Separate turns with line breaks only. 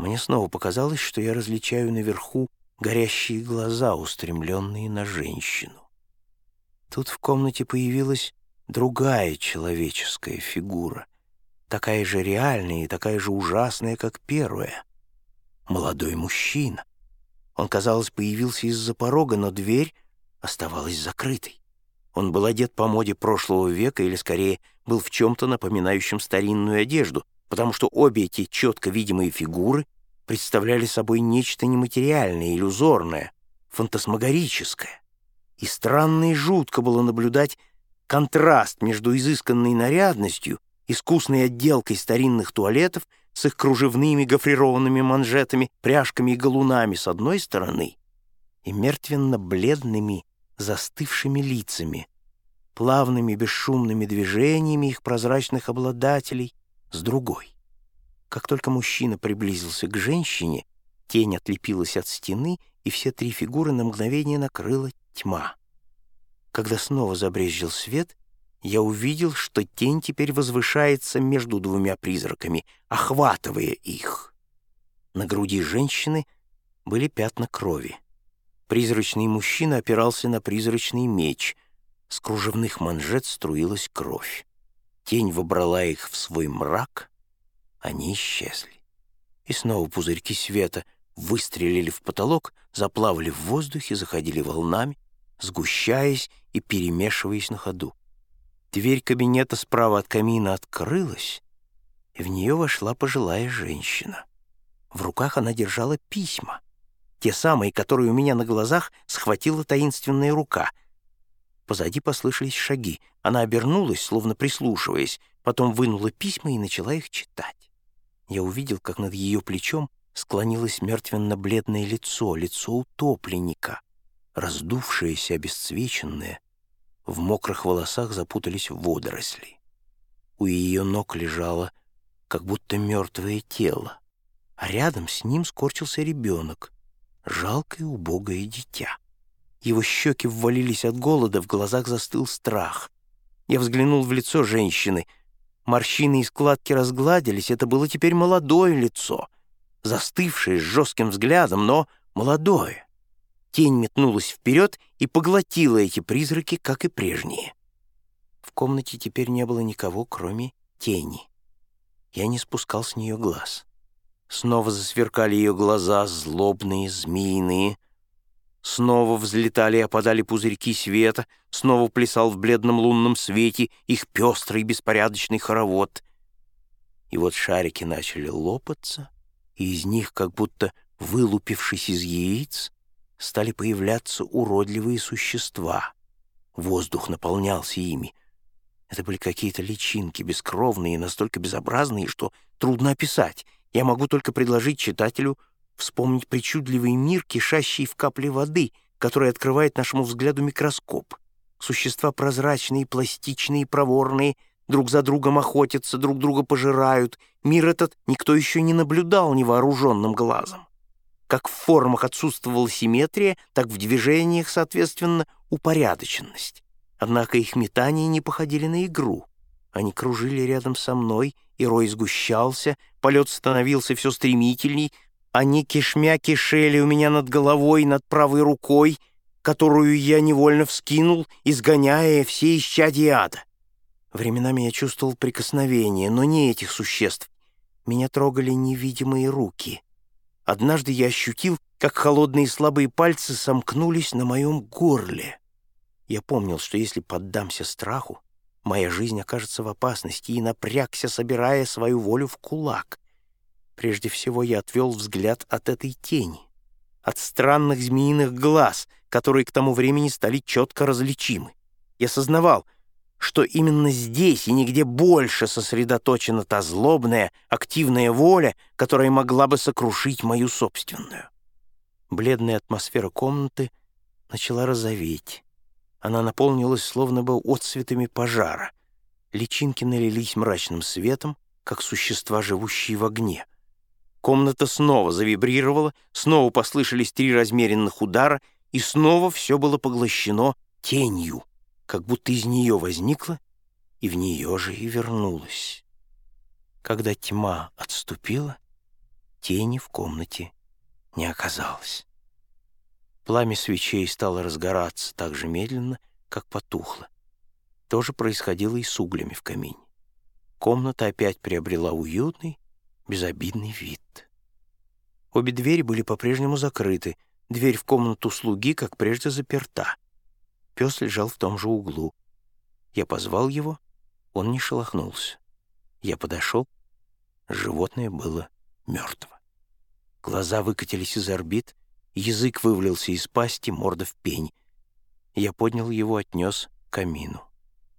Мне снова показалось, что я различаю наверху горящие глаза, устремленные на женщину. Тут в комнате появилась другая человеческая фигура, такая же реальная и такая же ужасная, как первая. Молодой мужчина. Он, казалось, появился из-за порога, но дверь оставалась закрытой. Он был одет по моде прошлого века или, скорее, был в чем-то напоминающем старинную одежду, потому что обе эти четко видимые фигуры представляли собой нечто нематериальное, иллюзорное, фантасмагорическое. И странно и жутко было наблюдать контраст между изысканной нарядностью, искусной отделкой старинных туалетов с их кружевными гофрированными манжетами, пряжками и галунами с одной стороны и мертвенно-бледными застывшими лицами, плавными бесшумными движениями их прозрачных обладателей с другой. Как только мужчина приблизился к женщине, тень отлепилась от стены, и все три фигуры на мгновение накрыла тьма. Когда снова забрезжил свет, я увидел, что тень теперь возвышается между двумя призраками, охватывая их. На груди женщины были пятна крови. Призрачный мужчина опирался на призрачный меч. С кружевных манжет струилась кровь. Тень вобрала их в свой мрак, они исчезли. И снова пузырьки света выстрелили в потолок, заплавали в воздухе, заходили волнами, сгущаясь и перемешиваясь на ходу. Дверь кабинета справа от камина открылась, и в нее вошла пожилая женщина. В руках она держала письма, те самые, которые у меня на глазах схватила таинственная рука. Позади послышались шаги. Она обернулась, словно прислушиваясь, потом вынула письма и начала их читать. Я увидел, как над ее плечом склонилось мертвенно-бледное лицо, лицо утопленника — раздувшаяся, обесцвеченная, в мокрых волосах запутались водоросли. У ее ног лежало как будто мертвое тело, а рядом с ним скорчился ребенок, жалкое убогое дитя. Его щеки ввалились от голода, в глазах застыл страх. Я взглянул в лицо женщины. Морщины и складки разгладились, это было теперь молодое лицо, застывшее с жестким взглядом, но молодое. Тень метнулась вперед и поглотила эти призраки, как и прежние. В комнате теперь не было никого, кроме тени. Я не спускал с нее глаз. Снова засверкали ее глаза, злобные, змеиные. Снова взлетали и опадали пузырьки света, снова плясал в бледном лунном свете их пестрый беспорядочный хоровод. И вот шарики начали лопаться, и из них, как будто вылупившись из яиц, стали появляться уродливые существа. Воздух наполнялся ими. Это были какие-то личинки, бескровные настолько безобразные, что трудно описать. Я могу только предложить читателю вспомнить причудливый мир, кишащий в капле воды, который открывает нашему взгляду микроскоп. Существа прозрачные, пластичные, проворные, друг за другом охотятся, друг друга пожирают. Мир этот никто еще не наблюдал невооруженным глазом. Как в формах отсутствовала симметрия, так в движениях, соответственно, упорядоченность. Однако их метания не походили на игру. Они кружили рядом со мной, и рой сгущался, полет становился все стремительней, они кишмя кишели у меня над головой, над правой рукой, которую я невольно вскинул, изгоняя все исчадия ада. Временами я чувствовал прикосновение, но не этих существ. Меня трогали невидимые руки — Однажды я ощутил, как холодные слабые пальцы сомкнулись на моем горле. Я помнил, что если поддамся страху, моя жизнь окажется в опасности, и напрягся, собирая свою волю в кулак. Прежде всего я отвел взгляд от этой тени, от странных змеиных глаз, которые к тому времени стали четко различимы. Я сознавал — что именно здесь и нигде больше сосредоточена та злобная, активная воля, которая могла бы сокрушить мою собственную. Бледная атмосфера комнаты начала розоветь. Она наполнилась словно бы отцветами пожара. Личинки налились мрачным светом, как существа, живущие в огне. Комната снова завибрировала, снова послышались три размеренных удара, и снова все было поглощено тенью — как будто из нее возникла и в нее же и вернулась. Когда тьма отступила, Тени в комнате не оказалось. Пламя свечей стало разгораться так же медленно, как потухло. То же происходило и с углями в камине. Комната опять приобрела уютный, безобидный вид. Обе двери были по-прежнему закрыты, дверь в комнату слуги, как прежде, заперта. Пес лежал в том же углу. Я позвал его, он не шелохнулся. Я подошел, животное было мертво. Глаза выкатились из орбит, язык вывалился из пасти, морда в пень. Я поднял его, отнес к камину.